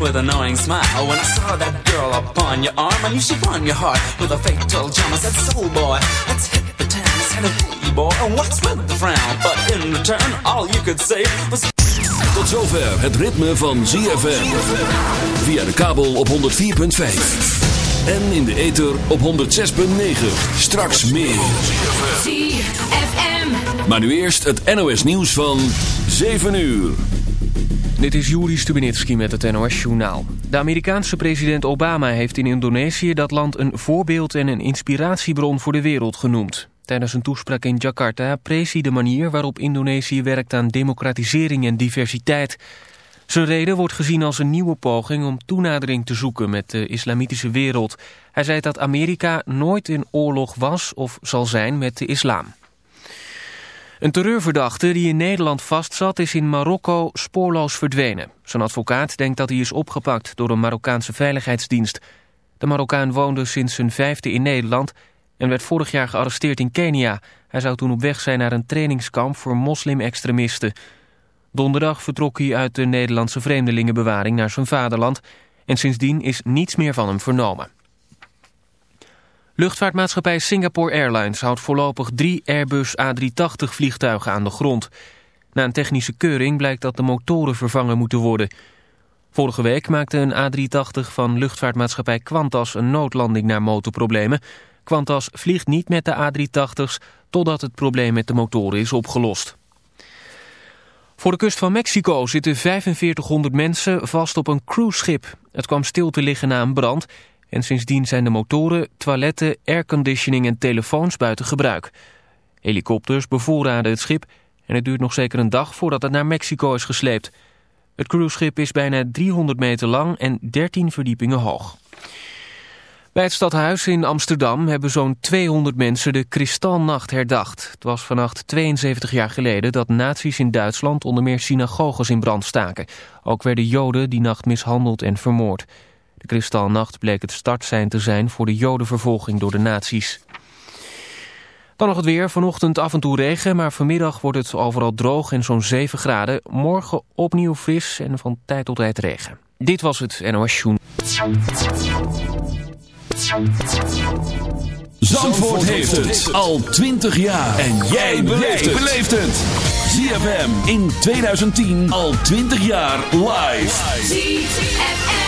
with an annoying smile. When I saw that girl upon your arm, I knew she'd won your heart with a fatal charm. I said, Soul boy, let's hit the town. I said, Hey boy, what's with the frown? But in return, all you could say was. Tot zover het ritme van ZFM. Via de kabel op 104.5. En in de ether op 106.9. Straks meer. ZFM. Maar nu eerst het NOS nieuws van 7 uur. Dit is Juri Stubenitski met het NOS-journaal. De Amerikaanse president Obama heeft in Indonesië dat land een voorbeeld en een inspiratiebron voor de wereld genoemd. Tijdens een toespraak in Jakarta prees hij de manier waarop Indonesië werkt aan democratisering en diversiteit. Zijn reden wordt gezien als een nieuwe poging om toenadering te zoeken met de islamitische wereld. Hij zei dat Amerika nooit in oorlog was of zal zijn met de islam. Een terreurverdachte die in Nederland vastzat is in Marokko spoorloos verdwenen. Zijn advocaat denkt dat hij is opgepakt door een Marokkaanse veiligheidsdienst. De Marokkaan woonde sinds zijn vijfde in Nederland en werd vorig jaar gearresteerd in Kenia. Hij zou toen op weg zijn naar een trainingskamp voor moslim-extremisten. Donderdag vertrok hij uit de Nederlandse vreemdelingenbewaring naar zijn vaderland... en sindsdien is niets meer van hem vernomen. Luchtvaartmaatschappij Singapore Airlines houdt voorlopig drie Airbus A380 vliegtuigen aan de grond. Na een technische keuring blijkt dat de motoren vervangen moeten worden. Vorige week maakte een A380 van luchtvaartmaatschappij Qantas een noodlanding naar motorproblemen. Qantas vliegt niet met de A380's totdat het probleem met de motoren is opgelost. Voor de kust van Mexico zitten 4500 mensen vast op een cruiseschip. Het kwam stil te liggen na een brand en sindsdien zijn de motoren, toiletten, airconditioning en telefoons buiten gebruik. Helikopters bevoorraden het schip en het duurt nog zeker een dag voordat het naar Mexico is gesleept. Het cruiseschip is bijna 300 meter lang en 13 verdiepingen hoog. Bij het stadhuis in Amsterdam hebben zo'n 200 mensen de Kristalnacht herdacht. Het was vannacht 72 jaar geleden dat nazi's in Duitsland onder meer synagoges in brand staken. Ook werden joden die nacht mishandeld en vermoord. De Kristalnacht bleek het startsein te zijn voor de jodenvervolging door de nazi's. Dan nog het weer. Vanochtend af en toe regen, maar vanmiddag wordt het overal droog en zo'n 7 graden. Morgen opnieuw fris en van tijd tot tijd regen. Dit was het NOS Joen. Zandvoort heeft het al 20 jaar. En jij beleeft het. ZFM in 2010 al 20 jaar live. ZFM.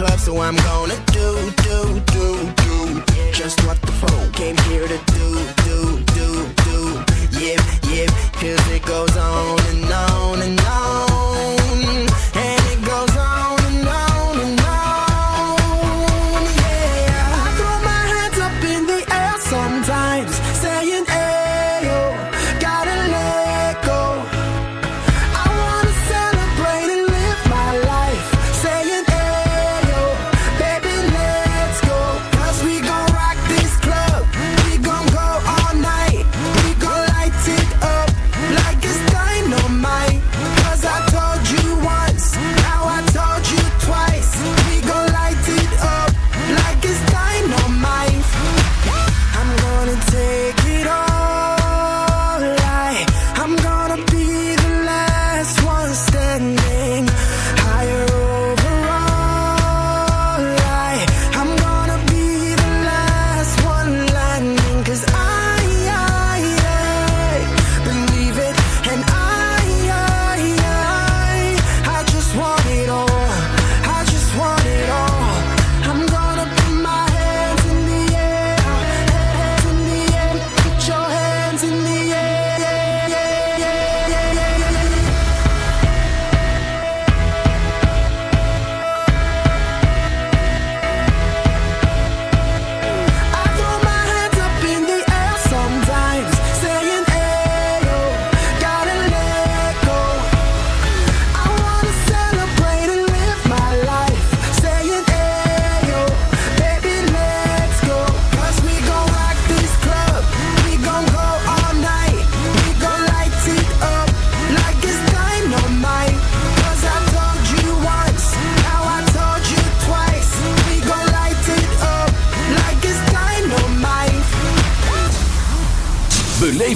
club, so I'm gonna do, do, do, do. Just what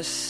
us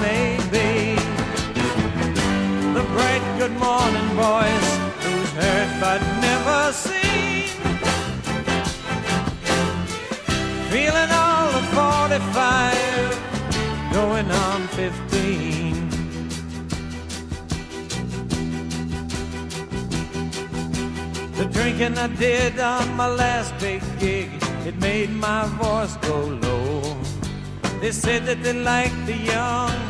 May be. The bright good morning voice, who's heard but never seen. Feeling all the 45, going on 15. The drinking I did on my last big gig, it made my voice go low. They said that they liked the young